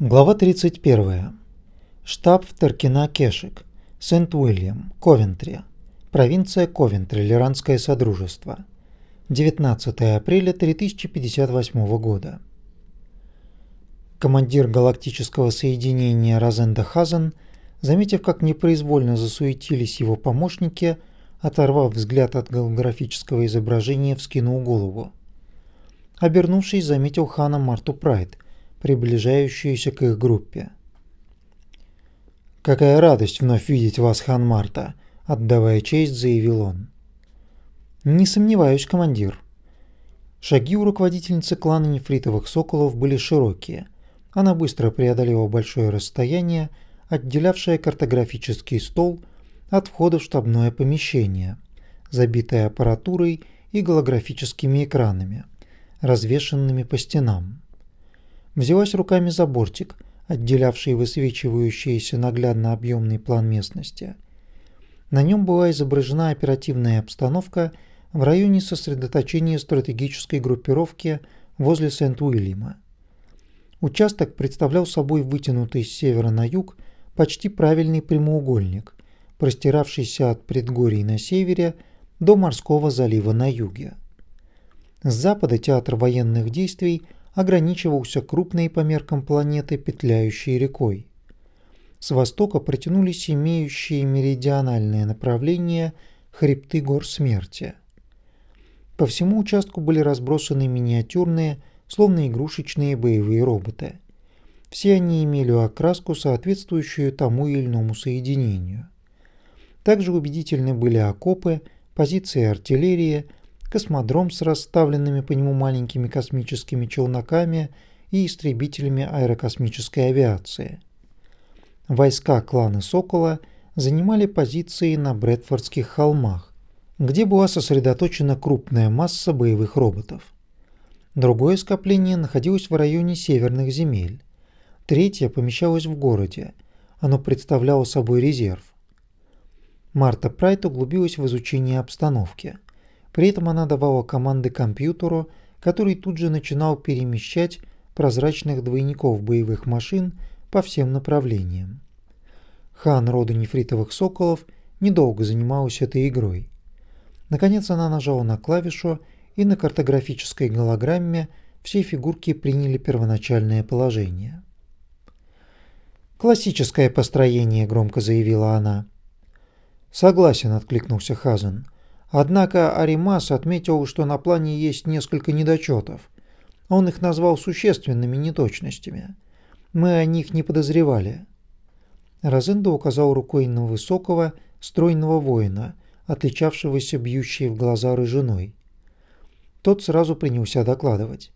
Глава 31. Штаб в Теркина-Кешек, Сент-Уильям, Ковентри. Провинция Ковентри, Лиранское Содружество. 19 апреля 3058 года. Командир галактического соединения Розенда Хазен, заметив, как непроизвольно засуетились его помощники, оторвав взгляд от голографического изображения, вскинул голову. Обернувшись, заметил Хана Марту Прайд – приближающуюся к их группе. «Какая радость вновь видеть вас, хан Марта!» – отдавая честь, заявил он. «Не сомневаюсь, командир». Шаги у руководительницы клана нефритовых соколов были широкие. Она быстро преодолела большое расстояние, отделявшее картографический стол от входа в штабное помещение, забитое аппаратурой и голографическими экранами, развешенными по стенам взялась руками за бортик, отделявший высвечивающийся наглядно объемный план местности. На нем была изображена оперативная обстановка в районе сосредоточения стратегической группировки возле Сент-Уильяма. Участок представлял собой вытянутый с севера на юг почти правильный прямоугольник, простиравшийся от предгорий на севере до морского залива на юге. С запада театр военных действий – ограничивался крупной по меркам планеты петляющей рекой. С востока протянулись имеющие меридиональное направление хребты гор смерти. По всему участку были разбросаны миниатюрные, словно игрушечные боевые роботы. Все они имели окраску, соответствующую тому или иному соединению. Также убедительны были окопы, позиции артиллерии, космодром с расставленными по нему маленькими космическими челноками и истребителями аэрокосмической авиации. Войска клана Сокола занимали позиции на Брэдфордских холмах, где была сосредоточена крупная масса боевых роботов. Другое скопление находилось в районе северных земель. Третье помещалось в городе. Оно представляло собой резерв. Марта Прайт углубилась в изучение обстановки – при этом она давала команды компьютеру, который тут же начинал перемещать прозрачных двойников боевых машин по всем направлениям. Хан рода нефритовых соколов недолго занималась этой игрой. Наконец она нажала на клавишу, и на картографической голограмме все фигурки приняли первоначальное положение. «Классическое построение», — громко заявила она. «Согласен», — откликнулся Хазен. Однако Аримас отметил, что на плане есть несколько недочетов. Он их назвал существенными неточностями. Мы о них не подозревали. Розенда указал рукой на высокого, стройного воина, отличавшегося бьющей в глаза рыжиной. Тот сразу принялся докладывать.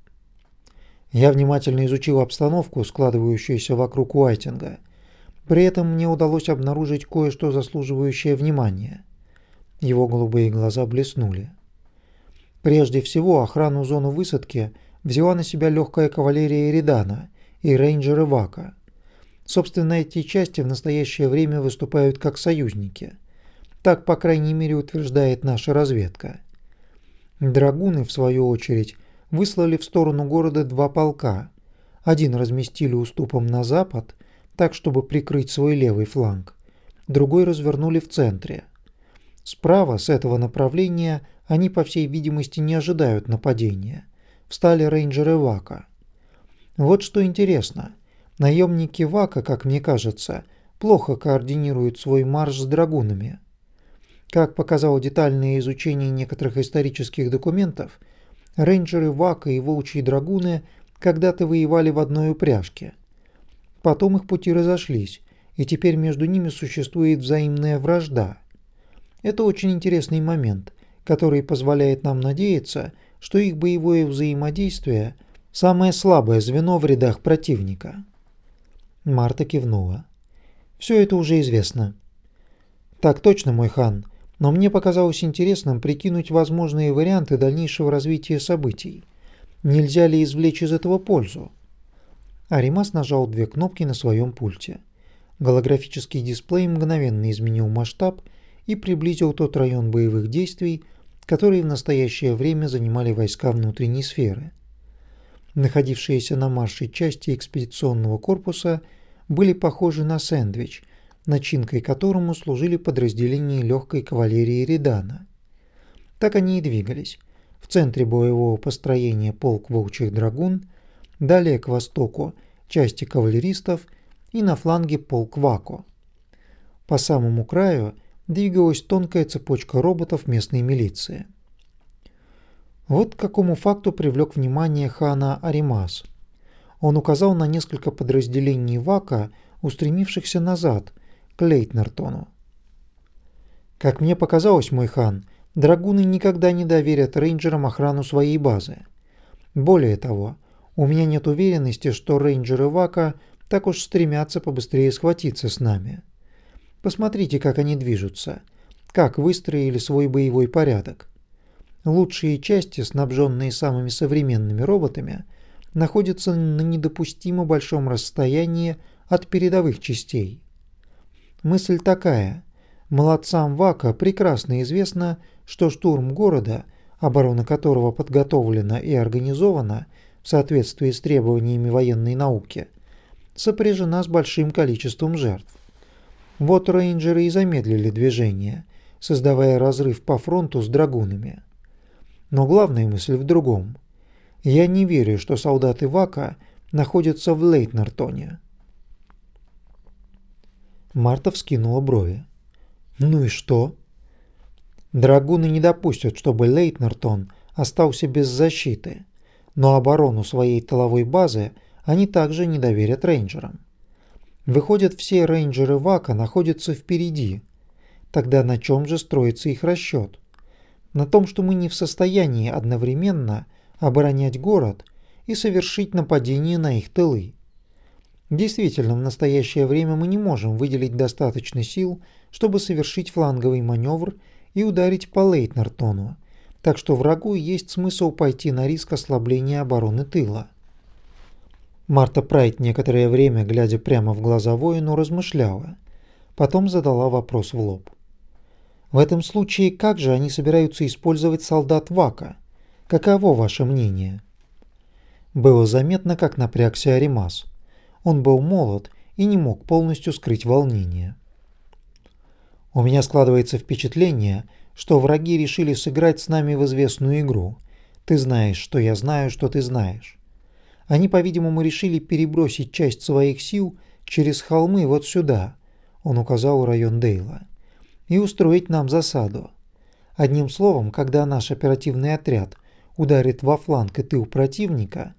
Я внимательно изучил обстановку, складывающуюся вокруг Уайтинга. При этом мне удалось обнаружить кое-что заслуживающее внимания – его голубые глаза блеснули. Прежде всего, охрану зоны высадки взяла на себя легкая кавалерия Эридана и рейнджеры Вака. Собственно, эти части в настоящее время выступают как союзники. Так, по крайней мере, утверждает наша разведка. Драгуны, в свою очередь, выслали в сторону города два полка. Один разместили уступом на запад, так, чтобы прикрыть свой левый фланг. Другой развернули в центре – Справа, с этого направления, они, по всей видимости, не ожидают нападения. Встали рейнджеры Вака. Вот что интересно. Наемники Вака, как мне кажется, плохо координируют свой марш с драгунами. Как показало детальное изучение некоторых исторических документов, рейнджеры Вака и волчьи драгуны когда-то воевали в одной упряжке. Потом их пути разошлись, и теперь между ними существует взаимная вражда – это очень интересный момент, который позволяет нам надеяться, что их боевое взаимодействие – самое слабое звено в рядах противника. Марта кивнула. «Все это уже известно». «Так точно, мой хан, но мне показалось интересным прикинуть возможные варианты дальнейшего развития событий. Нельзя ли извлечь из этого пользу?» Аримас нажал две кнопки на своем пульте. Голографический дисплей мгновенно изменил масштаб и приблизил тот район боевых действий, который в настоящее время занимали войска внутренней сферы. находившиеся на марше части экспедиционного корпуса, были похожи на сэндвич, начинкой которому служили подразделения легкой кавалерии Редана. Так они и двигались. В центре боевого построения полк волчьих драгун, далее к востоку части кавалеристов и на фланге полк Вако. По самому краю двигалась тонкая цепочка роботов местной милиции. Вот к какому факту привлек внимание хана Аримас. Он указал на несколько подразделений Вака, устремившихся назад, к Лейтнертону. Как мне показалось, мой хан, драгуны никогда не доверят рейнджерам охрану своей базы. Более того, у меня нет уверенности, что рейнджеры Вака так уж стремятся побыстрее схватиться с нами. Посмотрите, как они движутся, как выстроили свой боевой порядок. Лучшие части, снабженные самыми современными роботами, находятся на недопустимо большом расстоянии от передовых частей. Мысль такая. Молодцам Вака прекрасно известно, что штурм города, оборона которого подготовлена и организована в соответствии с требованиями военной науки, сопряжена с большим количеством жертв. Вот рейнджеры и замедлили движение, создавая разрыв по фронту с драгунами. Но главная мысль в другом. Я не верю, что солдаты Вака находятся в Лейтнертоне. Марта вскинула брови. «Ну и что?» Драгуны не допустят, чтобы Лейтнертон остался без защиты, но оборону своей тыловой базы они также не доверят рейнджерам. Выходят, все рейнджеры Вака находятся впереди. Тогда на чем же строится их расчет? На том, что мы не в состоянии одновременно оборонять город и совершить нападение на их тылы. Действительно, в настоящее время мы не можем выделить достаточно сил, чтобы совершить фланговый маневр и ударить по Лейтнертону, так что врагу есть смысл пойти на риск ослабления обороны тыла. Марта Прайт некоторое время, глядя прямо в глаза воину, размышляла. Потом задала вопрос в лоб. В этом случае как же они собираются использовать солдат Вака? Каково ваше мнение? Было заметно, как напрягся Аримас. Он был молод и не мог полностью скрыть волнение. У меня складывается впечатление, что враги решили сыграть с нами в известную игру. Ты знаешь, что я знаю, что ты знаешь. Они, по-видимому, решили перебросить часть своих сил через холмы вот сюда, он указал район Дейла, и устроить нам засаду. Одним словом, когда наш оперативный отряд ударит во фланг и тыл противника,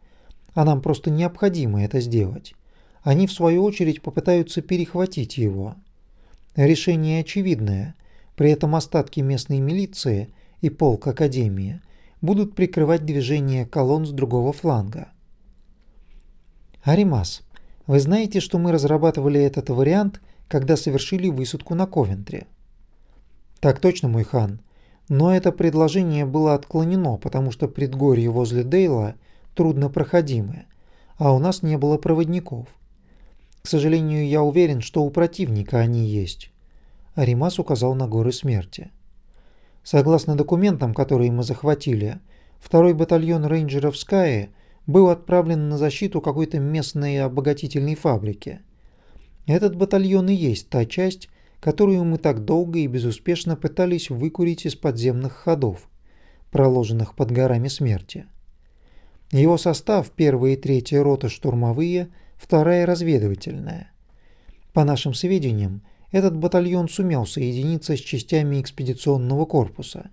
а нам просто необходимо это сделать, они в свою очередь попытаются перехватить его. Решение очевидное, при этом остатки местной милиции и полк Академии будут прикрывать движение колонн с другого фланга. Аримас, вы знаете, что мы разрабатывали этот вариант, когда совершили высадку на Ковентре? Так точно, мой хан. Но это предложение было отклонено, потому что предгорье возле Дейла труднопроходимое, а у нас не было проводников. К сожалению, я уверен, что у противника они есть. Аримас указал на горы смерти. Согласно документам, которые мы захватили, второй батальон рейнджеров Скайи – был отправлен на защиту какой-то местной обогатительной фабрики. Этот батальон и есть та часть, которую мы так долго и безуспешно пытались выкурить из подземных ходов, проложенных под горами смерти. Его состав – первая и третья рота штурмовые, вторая разведывательная. По нашим сведениям, этот батальон сумел соединиться с частями экспедиционного корпуса.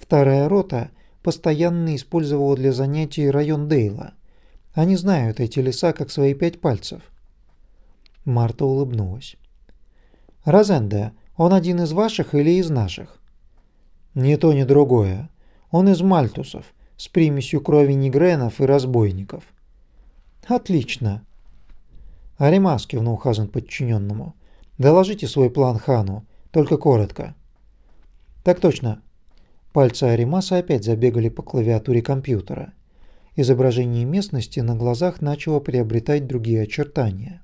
Вторая рота – постоянно использовала для занятий район Дейла. Они знают эти леса как свои пять пальцев. Марта улыбнулась. «Розенде, он один из ваших или из наших?» «Ни то, ни другое. Он из мальтусов, с примесью крови негренов и разбойников». «Отлично!» Аримас кивнул Хазан подчиненному. «Доложите свой план хану, только коротко». «Так точно. Пальцы Аримаса опять забегали по клавиатуре компьютера. Изображение местности на глазах начало приобретать другие очертания.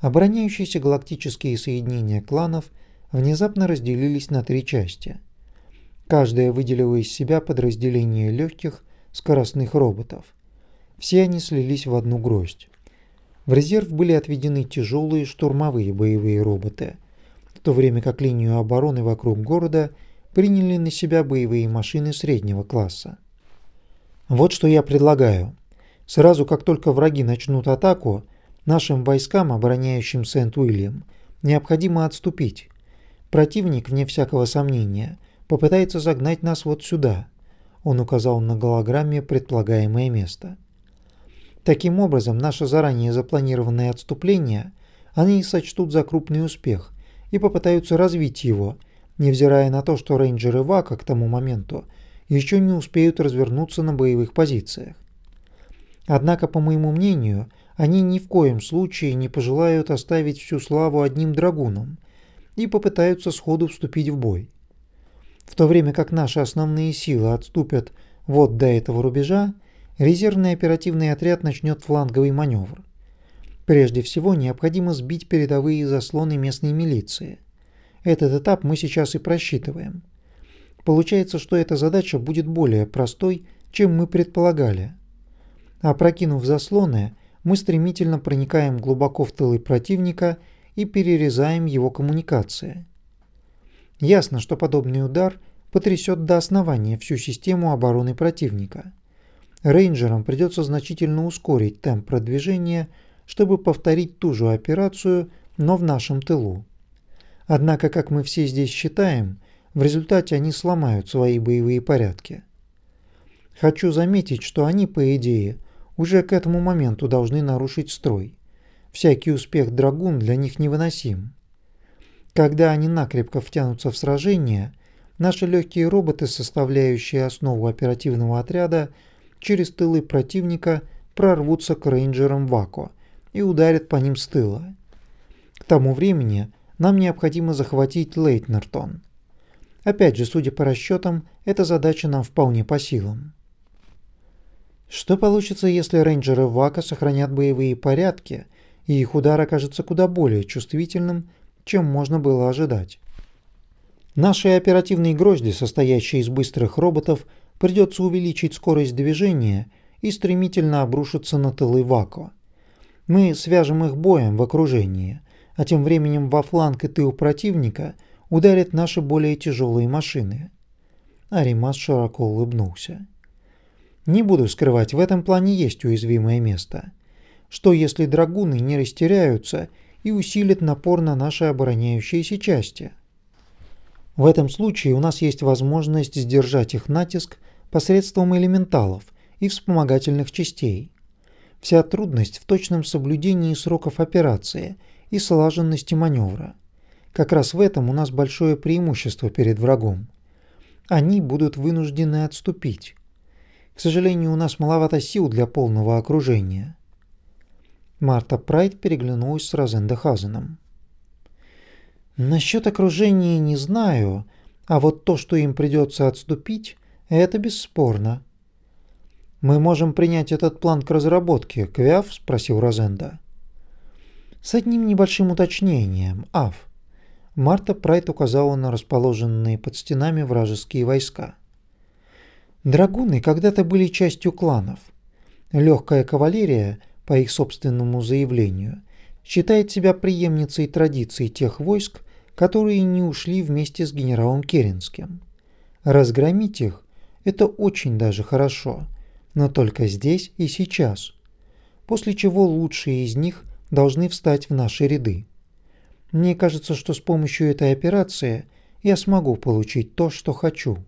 Обороняющиеся галактические соединения кланов внезапно разделились на три части. Каждая выделила из себя подразделение легких, скоростных роботов. Все они слились в одну гроздь. В резерв были отведены тяжелые штурмовые боевые роботы, в то время как линию обороны вокруг города приняли на себя боевые машины среднего класса. Вот что я предлагаю. Сразу как только враги начнут атаку, нашим войскам, обороняющим Сент-Уильям, необходимо отступить. Противник, вне всякого сомнения, попытается загнать нас вот сюда. Он указал на голограмме предполагаемое место. Таким образом, наше заранее запланированное отступление они сочтут за крупный успех и попытаются развить его, невзирая на то, что рейнджеры Вака к тому моменту еще не успеют развернуться на боевых позициях. Однако, по моему мнению, они ни в коем случае не пожелают оставить всю славу одним драгуном и попытаются сходу вступить в бой. В то время как наши основные силы отступят вот до этого рубежа, резервный оперативный отряд начнет фланговый маневр. Прежде всего необходимо сбить передовые заслоны местной милиции. Этот этап мы сейчас и просчитываем. Получается, что эта задача будет более простой, чем мы предполагали. Опрокинув заслоны, мы стремительно проникаем глубоко в тылы противника и перерезаем его коммуникации. Ясно, что подобный удар потрясет до основания всю систему обороны противника. Рейнджерам придется значительно ускорить темп продвижения, чтобы повторить ту же операцию, но в нашем тылу. Однако, как мы все здесь считаем, в результате они сломают свои боевые порядки. Хочу заметить, что они, по идее, уже к этому моменту должны нарушить строй. Всякий успех драгун для них невыносим. Когда они накрепко втянутся в сражение, наши легкие роботы, составляющие основу оперативного отряда, через тылы противника прорвутся к рейнджерам Вако и ударят по ним с тыла. К тому времени нам необходимо захватить Лейтнертон. Опять же, судя по расчетам, эта задача нам вполне по силам. Что получится, если рейнджеры Вака сохранят боевые порядки, и их удар окажется куда более чувствительным, чем можно было ожидать. Наши оперативные грозди, состоящие из быстрых роботов, придется увеличить скорость движения и стремительно обрушиться на тылы Вако. Мы свяжем их боем в окружении, а тем временем во фланг и тыл противника ударят наши более тяжелые машины. Аримас широко улыбнулся. Не буду скрывать, в этом плане есть уязвимое место. Что если драгуны не растеряются и усилит напор на наши обороняющиеся части. В этом случае у нас есть возможность сдержать их натиск посредством элементалов и вспомогательных частей. Вся трудность в точном соблюдении сроков операции и слаженности маневра. Как раз в этом у нас большое преимущество перед врагом. Они будут вынуждены отступить. К сожалению, у нас маловато сил для полного окружения. Марта Прайд переглянулась с Розендехазеном. «Насчет окружения не знаю, а вот то, что им придется отступить, это бесспорно». «Мы можем принять этот план к разработке, Квяв?» – спросил Розенда. «С одним небольшим уточнением, Ав». Марта Прайд указала на расположенные под стенами вражеские войска. Драгуны когда-то были частью кланов. Легкая кавалерия – по их собственному заявлению, считает себя преемницей традиций тех войск, которые не ушли вместе с генералом Керенским. Разгромить их – это очень даже хорошо, но только здесь и сейчас, после чего лучшие из них должны встать в наши ряды. Мне кажется, что с помощью этой операции я смогу получить то, что хочу.